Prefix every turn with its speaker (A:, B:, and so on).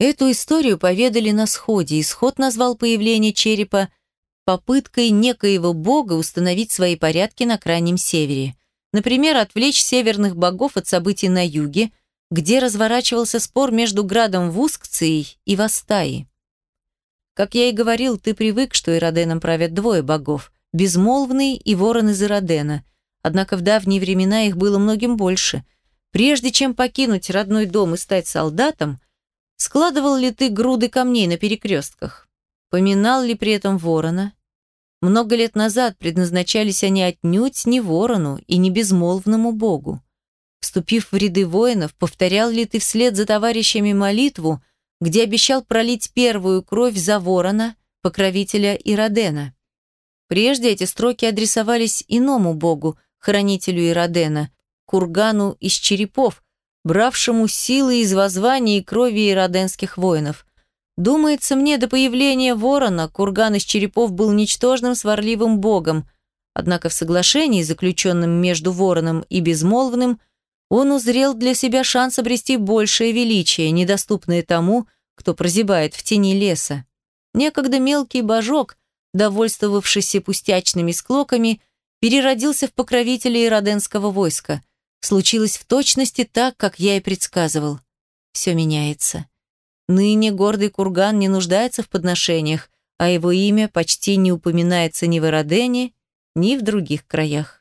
A: Эту историю поведали на сходе, и сход назвал появление черепа попыткой некоего бога установить свои порядки на Крайнем Севере. Например, отвлечь северных богов от событий на юге, где разворачивался спор между градом Вускцией и Вастаи. Как я и говорил, ты привык, что Ироденом правят двое богов – Безмолвный и Ворон из Иродена. Однако в давние времена их было многим больше. Прежде чем покинуть родной дом и стать солдатом, складывал ли ты груды камней на перекрестках? Поминал ли при этом ворона? Много лет назад предназначались они отнюдь не ворону и не безмолвному богу. Вступив в ряды воинов, повторял ли ты вслед за товарищами молитву, где обещал пролить первую кровь за ворона, покровителя Иродена? Прежде эти строки адресовались иному богу, хранителю Иродена, кургану из черепов, бравшему силы из воззваний и крови ироденских воинов. Думается мне, до появления ворона курган из черепов был ничтожным сварливым богом, однако в соглашении, заключенном между вороном и безмолвным, он узрел для себя шанс обрести большее величие, недоступное тому, кто прозябает в тени леса. Некогда мелкий божок, довольствовавшийся пустячными склоками, переродился в покровителя ироденского войска. Случилось в точности так, как я и предсказывал. Все меняется. Ныне гордый курган не нуждается в подношениях, а его имя почти не упоминается ни в Иродене, ни в других краях.